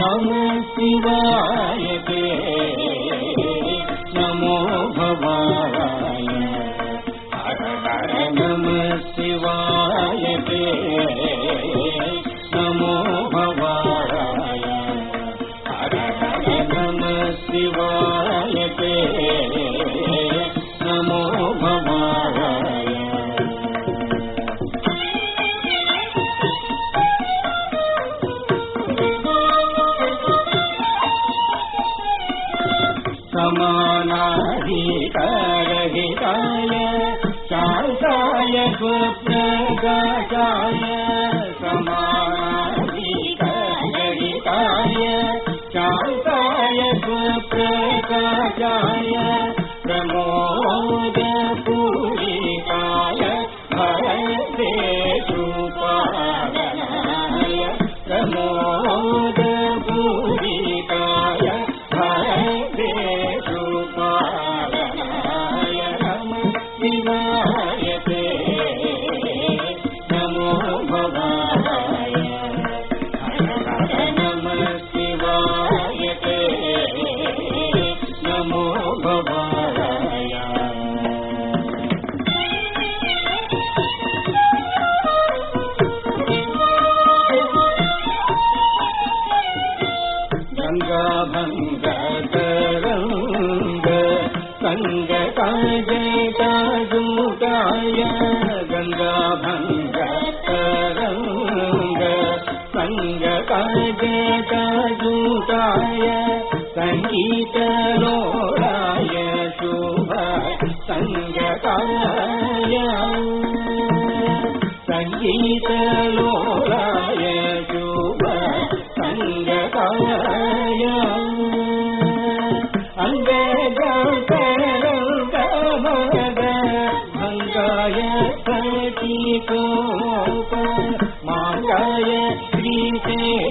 నమ శివాయ నమో భవాయ హర హర నమ శివాయ समानाधिकारहिताय शान्ताय स्वप्रकाशाय समानाधिकारहिताय शान्ताय स्वप्रकाशाय भवाया। गङ्गा भङ्ग तरङ्ग सङ्ग काजटाय गङ्गा भङ्ग तरङ्ग सङ्ग काजटाय ಸಂಗೀತ ನೋ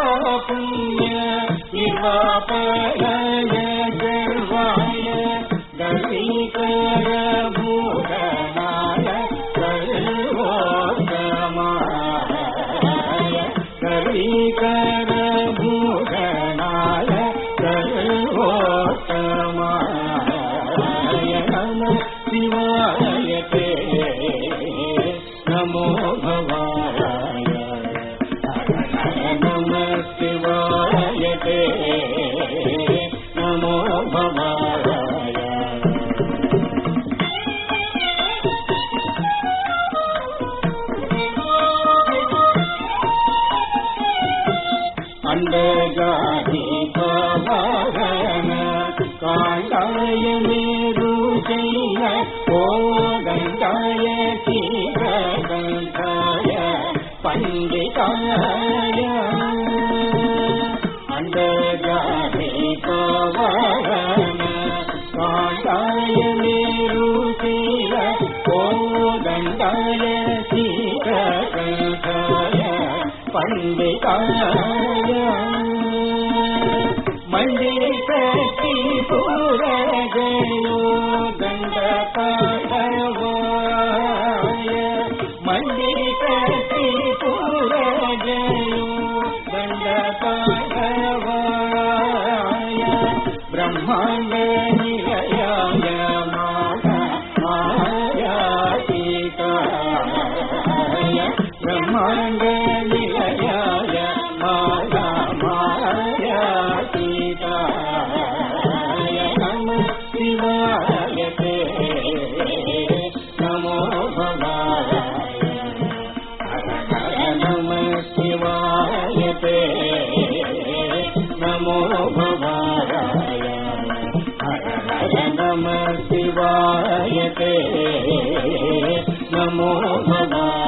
పాప పుణ్య నిర్వాపనాయ శర్వాయ గరీకర భూషణాయ సర్వోత్తమాయ గరీకర భూషణాయ సర్వోత్తమాయ నమ అండగాది పవన కాండాయ మేరు చైన ఓ గంగాయ చీరగంగాయ పండితాయ పండితాయ మండే కట్టి పూరగయో దండ మండి కట్టి పూరగయో దండ బ్రహ్మాండ నిలయాయ మాయాతీతాయ బ్రహ్మాండ శివాయ నమో భవాయ. నమ శివాయ నమో భవాయ. నమ నమో భవాయ.